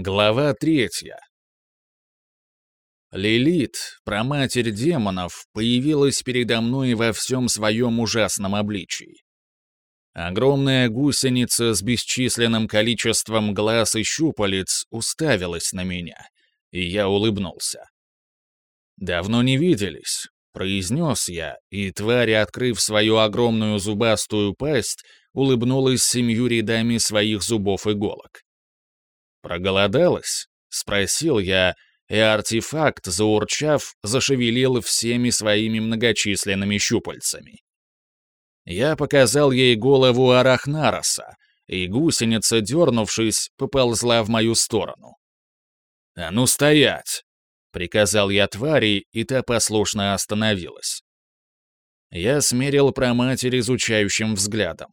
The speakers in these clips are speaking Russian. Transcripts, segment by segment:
Глава третья. Лилит, проматерь демонов, появилась передо мной во всем своем ужасном обличии. Огромная гусеница с бесчисленным количеством глаз и щупалец уставилась на меня, и я улыбнулся. «Давно не виделись», — произнес я, и тварь, открыв свою огромную зубастую пасть, улыбнулась семью рядами своих зубов-иголок. «Проголодалась?» — спросил я, и артефакт, заурчав, зашевелил всеми своими многочисленными щупальцами. Я показал ей голову Арахнароса, и гусеница, дернувшись, поползла в мою сторону. «А ну стоять!» — приказал я твари, и та послушно остановилась. Я смерил проматерь изучающим взглядом.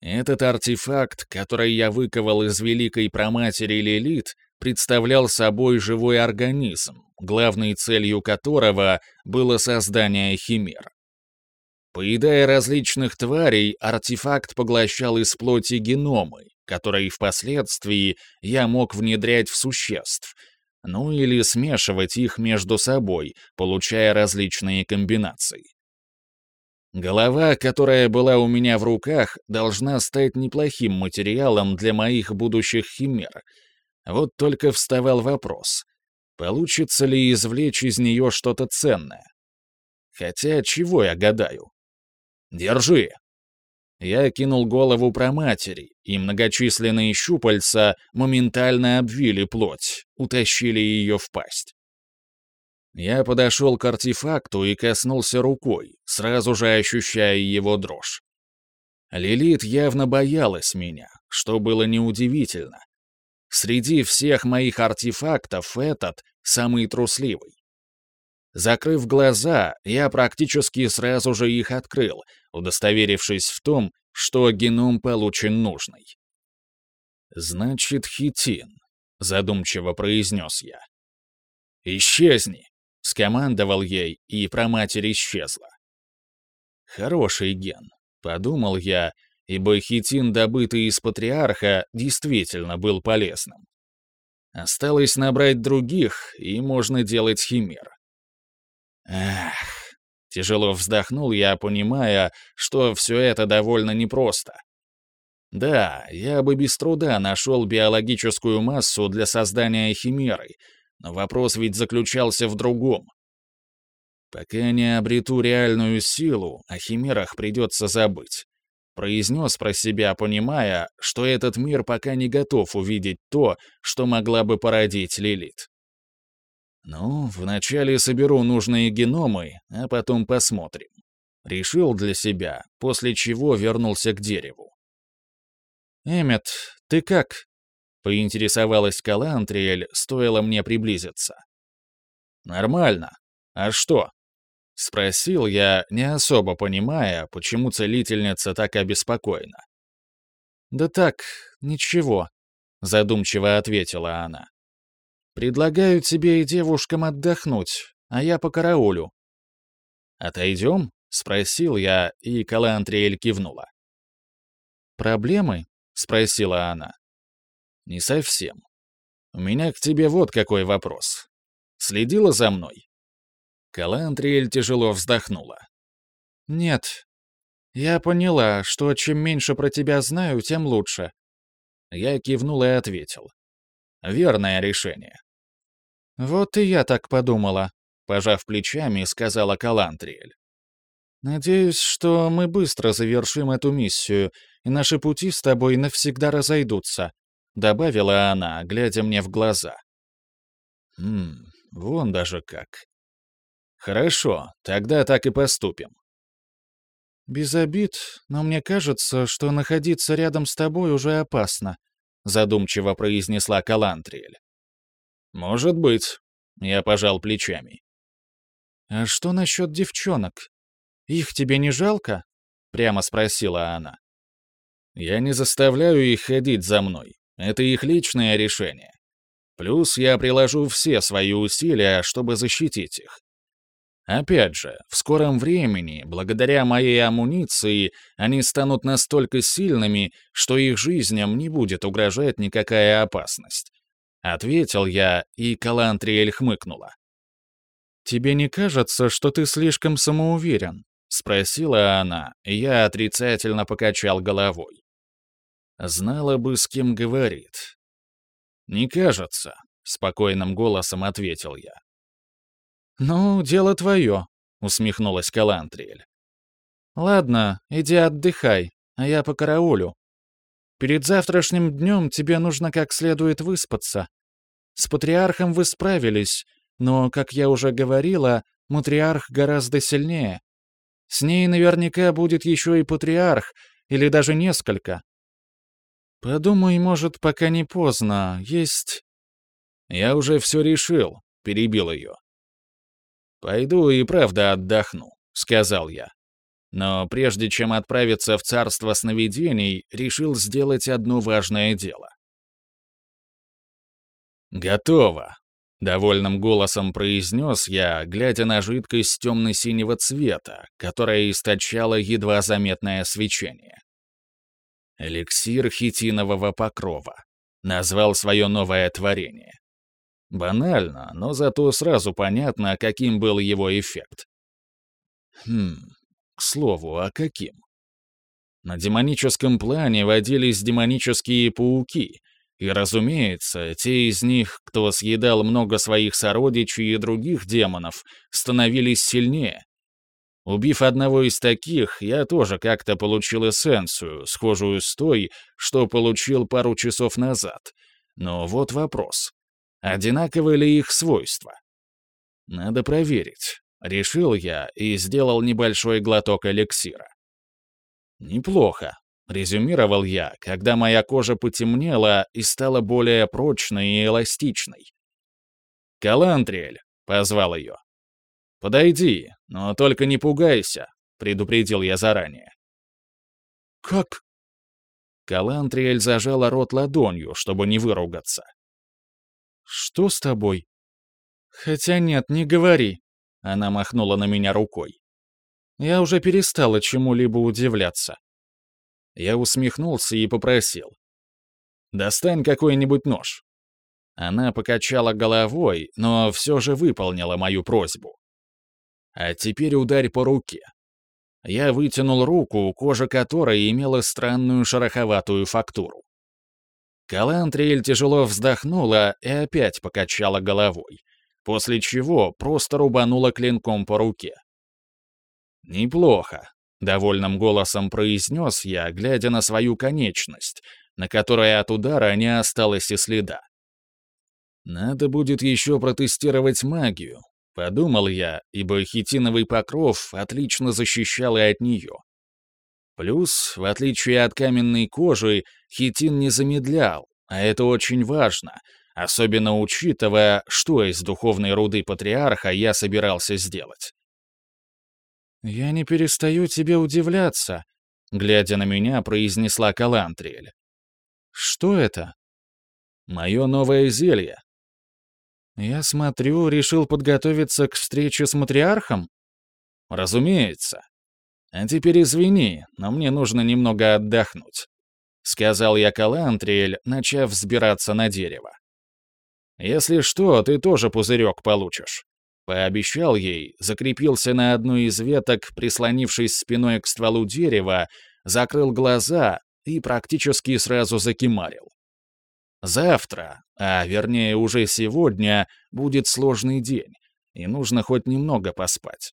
Этот артефакт, который я выковал из великой проматери Лилит, представлял собой живой организм, главной целью которого было создание химер. Поедая различных тварей, артефакт поглощал из плоти геномы, которые впоследствии я мог внедрять в существ, ну или смешивать их между собой, получая различные комбинации. Голова, которая была у меня в руках, должна стать неплохим материалом для моих будущих химер. Вот только вставал вопрос, получится ли извлечь из нее что-то ценное. Хотя чего я гадаю? Держи. Я кинул голову про матери, и многочисленные щупальца моментально обвили плоть, утащили ее в пасть. Я подошел к артефакту и коснулся рукой, сразу же ощущая его дрожь. Лилит явно боялась меня, что было неудивительно. Среди всех моих артефактов этот самый трусливый. Закрыв глаза, я практически сразу же их открыл, удостоверившись в том, что геном получен нужный. «Значит, хитин», — задумчиво произнес я. «Исчезни!» — скомандовал ей, и проматерь исчезла. «Хороший ген», — подумал я, ибо хитин, добытый из патриарха, действительно был полезным. Осталось набрать других, и можно делать химер. Эх, тяжело вздохнул я, понимая, что все это довольно непросто. Да, я бы без труда нашел биологическую массу для создания химеры, но вопрос ведь заключался в другом. «Пока не обрету реальную силу, о химерах придется забыть», — произнес про себя, понимая, что этот мир пока не готов увидеть то, что могла бы породить Лилит. «Ну, вначале соберу нужные геномы, а потом посмотрим». Решил для себя, после чего вернулся к дереву. «Эммет, ты как?» — поинтересовалась Калантриэль, стоило мне приблизиться. «Нормально. А что?» — спросил я, не особо понимая, почему целительница так обеспокоена. «Да так, ничего», — задумчиво ответила она. «Предлагаю тебе и девушкам отдохнуть, а я по караулю». «Отойдем?» — спросил я, и Калантриэль кивнула. «Проблемы?» — спросила она. «Не совсем. У меня к тебе вот какой вопрос. Следила за мной?» Калантриэль тяжело вздохнула. «Нет. Я поняла, что чем меньше про тебя знаю, тем лучше». Я кивнул и ответил. «Верное решение». «Вот и я так подумала», — пожав плечами, сказала Калантриэль. «Надеюсь, что мы быстро завершим эту миссию, и наши пути с тобой навсегда разойдутся. — добавила она, глядя мне в глаза. «Хм, вон даже как. Хорошо, тогда так и поступим». «Без обид, но мне кажется, что находиться рядом с тобой уже опасно», — задумчиво произнесла Калантриэль. «Может быть», — я пожал плечами. «А что насчет девчонок? Их тебе не жалко?» — прямо спросила она. «Я не заставляю их ходить за мной. Это их личное решение. Плюс я приложу все свои усилия, чтобы защитить их. Опять же, в скором времени, благодаря моей амуниции, они станут настолько сильными, что их жизням не будет угрожать никакая опасность. Ответил я, и Калантриэль хмыкнула. «Тебе не кажется, что ты слишком самоуверен?» — спросила она, и я отрицательно покачал головой. Знала бы, с кем говорит. «Не кажется», — спокойным голосом ответил я. «Ну, дело твое», — усмехнулась Калантриэль. «Ладно, иди отдыхай, а я по караулю. Перед завтрашним днем тебе нужно как следует выспаться. С патриархом вы справились, но, как я уже говорила, матриарх гораздо сильнее. С ней наверняка будет еще и патриарх, или даже несколько. Подумай, может, пока не поздно, есть... Я уже все решил, перебил ее. «Пойду и правда отдохну», — сказал я. Но прежде чем отправиться в царство сновидений, решил сделать одно важное дело. «Готово», — довольным голосом произнес я, глядя на жидкость темно-синего цвета, которая источала едва заметное свечение. «Эликсир хитинового покрова», — назвал свое новое творение. Банально, но зато сразу понятно, каким был его эффект. Хм, к слову, а каким? На демоническом плане водились демонические пауки, и, разумеется, те из них, кто съедал много своих сородичей и других демонов, становились сильнее. Убив одного из таких, я тоже как-то получил эссенцию, схожую с той, что получил пару часов назад. Но вот вопрос. Одинаковы ли их свойства? Надо проверить. Решил я и сделал небольшой глоток эликсира. Неплохо, резюмировал я, когда моя кожа потемнела и стала более прочной и эластичной. «Калантриэль», — позвал ее. «Подойди, но только не пугайся», — предупредил я заранее. «Как?» Калантриэль зажала рот ладонью, чтобы не выругаться. «Что с тобой?» «Хотя нет, не говори», — она махнула на меня рукой. «Я уже перестала чему-либо удивляться». Я усмехнулся и попросил. «Достань какой-нибудь нож». Она покачала головой, но все же выполнила мою просьбу. «А теперь ударь по руке». Я вытянул руку, кожа которой имела странную шероховатую фактуру. Калантриэль тяжело вздохнула и опять покачала головой, после чего просто рубанула клинком по руке. «Неплохо», — довольным голосом произнес я, глядя на свою конечность, на которой от удара не осталось и следа. «Надо будет еще протестировать магию», — подумал я, ибо хитиновый покров отлично защищал и от нее. Плюс, в отличие от каменной кожи, хитин не замедлял, а это очень важно, особенно учитывая, что из духовной руды патриарха я собирался сделать. «Я не перестаю тебе удивляться», — глядя на меня, произнесла Калантриэль. «Что это?» «Мое новое зелье». «Я смотрю, решил подготовиться к встрече с матриархом?» «Разумеется. А теперь извини, но мне нужно немного отдохнуть», — сказал я Калантриэль, начав взбираться на дерево. «Если что, ты тоже пузырек получишь». Пообещал ей, закрепился на одной из веток, прислонившись спиной к стволу дерева, закрыл глаза и практически сразу закимарил. Завтра, а вернее уже сегодня, будет сложный день, и нужно хоть немного поспать.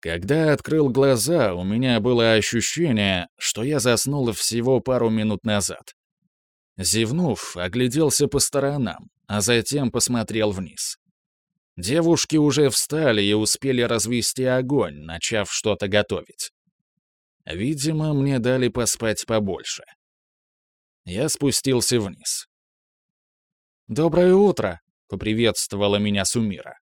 Когда открыл глаза, у меня было ощущение, что я заснул всего пару минут назад. Зевнув, огляделся по сторонам, а затем посмотрел вниз. Девушки уже встали и успели развести огонь, начав что-то готовить. Видимо, мне дали поспать побольше. Я спустился вниз. «Доброе утро!» — поприветствовала меня Сумира.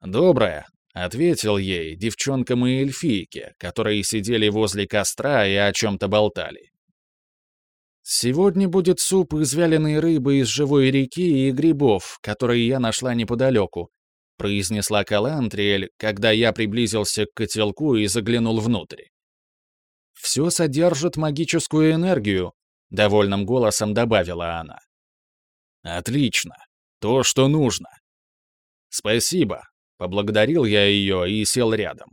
«Доброе!» — ответил ей девчонкам и эльфийке, которые сидели возле костра и о чем-то болтали. «Сегодня будет суп из вяленой рыбы из живой реки и грибов, которые я нашла неподалеку», произнесла Калантриэль, когда я приблизился к котелку и заглянул внутрь. «Все содержит магическую энергию», — довольным голосом добавила она. «Отлично. То, что нужно». «Спасибо», — поблагодарил я ее и сел рядом.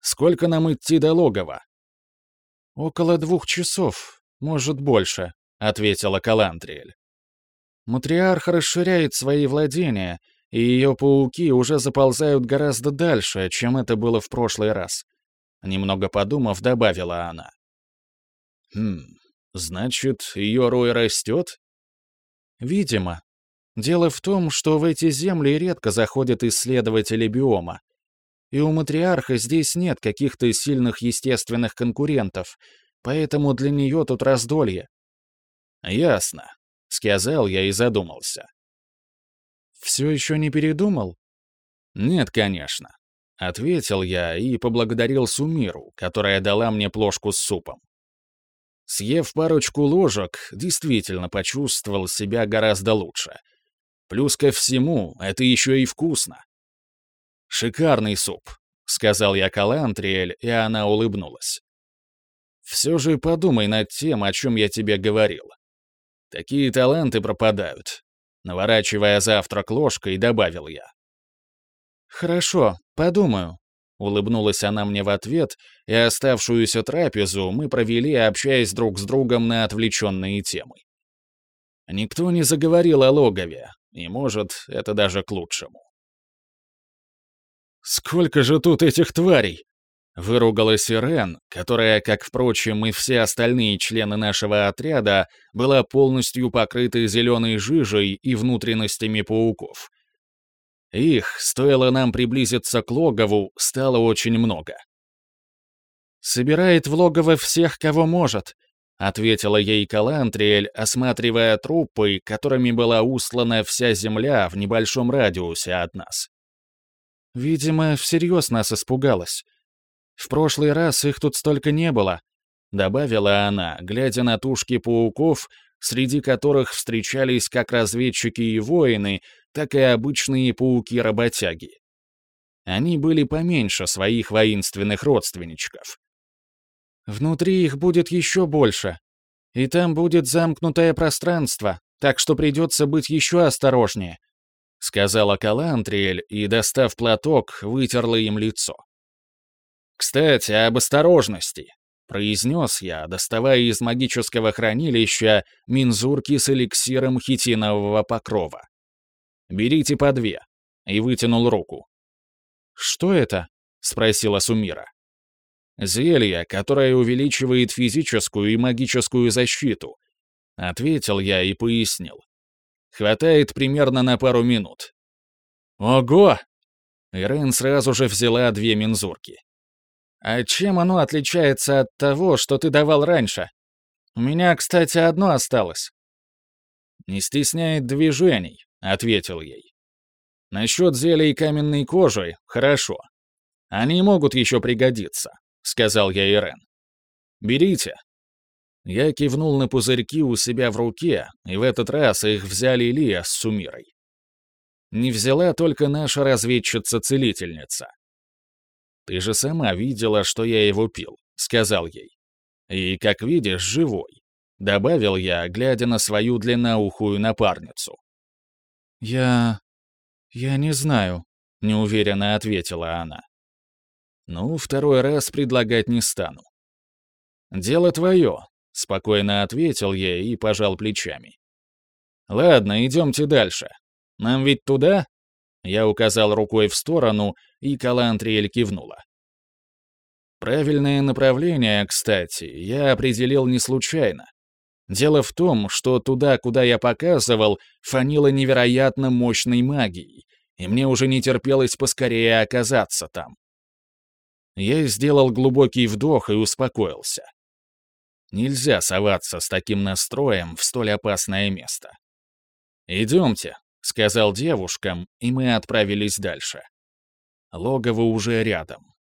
«Сколько нам идти до логова?» «Около двух часов, может, больше», — ответила Калантриэль. «Матриарх расширяет свои владения, и ее пауки уже заползают гораздо дальше, чем это было в прошлый раз. Немного подумав, добавила она. «Хм, значит, ее рой растет?» «Видимо. Дело в том, что в эти земли редко заходят исследователи биома. И у матриарха здесь нет каких-то сильных естественных конкурентов, поэтому для нее тут раздолье». «Ясно», — сказал я и задумался. «Все еще не передумал?» «Нет, конечно. — ответил я и поблагодарил Сумиру, которая дала мне плошку с супом. Съев парочку ложек, действительно почувствовал себя гораздо лучше. Плюс ко всему, это еще и вкусно. «Шикарный суп», — сказал я Калантриэль, и она улыбнулась. «Все же подумай над тем, о чем я тебе говорил. Такие таланты пропадают», — наворачивая завтрак ложкой, добавил я. «Хорошо, подумаю», — улыбнулась она мне в ответ, и оставшуюся трапезу мы провели, общаясь друг с другом на отвлеченные темы. Никто не заговорил о логове, и, может, это даже к лучшему. «Сколько же тут этих тварей!» — выругалась Ирен, которая, как, впрочем, и все остальные члены нашего отряда, была полностью покрыта зеленой жижей и внутренностями пауков — их, стоило нам приблизиться к логову, стало очень много. «Собирает в логово всех, кого может», — ответила ей Калантриэль, осматривая трупы, которыми была услана вся земля в небольшом радиусе от нас. «Видимо, всерьез нас испугалась. В прошлый раз их тут столько не было», — добавила она, глядя на тушки пауков, среди которых встречались как разведчики и воины, так и обычные пауки-работяги. Они были поменьше своих воинственных родственничков. Внутри их будет еще больше. И там будет замкнутое пространство, так что придется быть еще осторожнее», — сказала Калантриэль и, достав платок, вытерла им лицо. «Кстати, об осторожности», — произнес я, доставая из магического хранилища минзурки с эликсиром хитинового покрова. Берите по две». И вытянул руку. «Что это?» — спросила Сумира. «Зелье, которое увеличивает физическую и магическую защиту», — ответил я и пояснил. «Хватает примерно на пару минут». «Ого!» Ирен сразу же взяла две мензурки. «А чем оно отличается от того, что ты давал раньше? У меня, кстати, одно осталось». «Не стесняет движений», ответил ей. «Насчет зелий каменной кожи — хорошо. Они могут еще пригодиться», — сказал я Ирен. «Берите». Я кивнул на пузырьки у себя в руке, и в этот раз их взяли Лия с Сумирой. Не взяла только наша разведчица-целительница. «Ты же сама видела, что я его пил», — сказал ей. «И, как видишь, живой», — добавил я, глядя на свою длинноухую напарницу. «Я... я не знаю», — неуверенно ответила она. «Ну, второй раз предлагать не стану». «Дело твое», — спокойно ответил я и пожал плечами. «Ладно, идемте дальше. Нам ведь туда?» Я указал рукой в сторону, и Калантриэль кивнула. Правильное направление, кстати, я определил не случайно. Дело в том, что туда, куда я показывал, фанило невероятно мощной магией, и мне уже не терпелось поскорее оказаться там. Я сделал глубокий вдох и успокоился. Нельзя соваться с таким настроем в столь опасное место. «Идемте», — сказал девушкам, и мы отправились дальше. Логово уже рядом.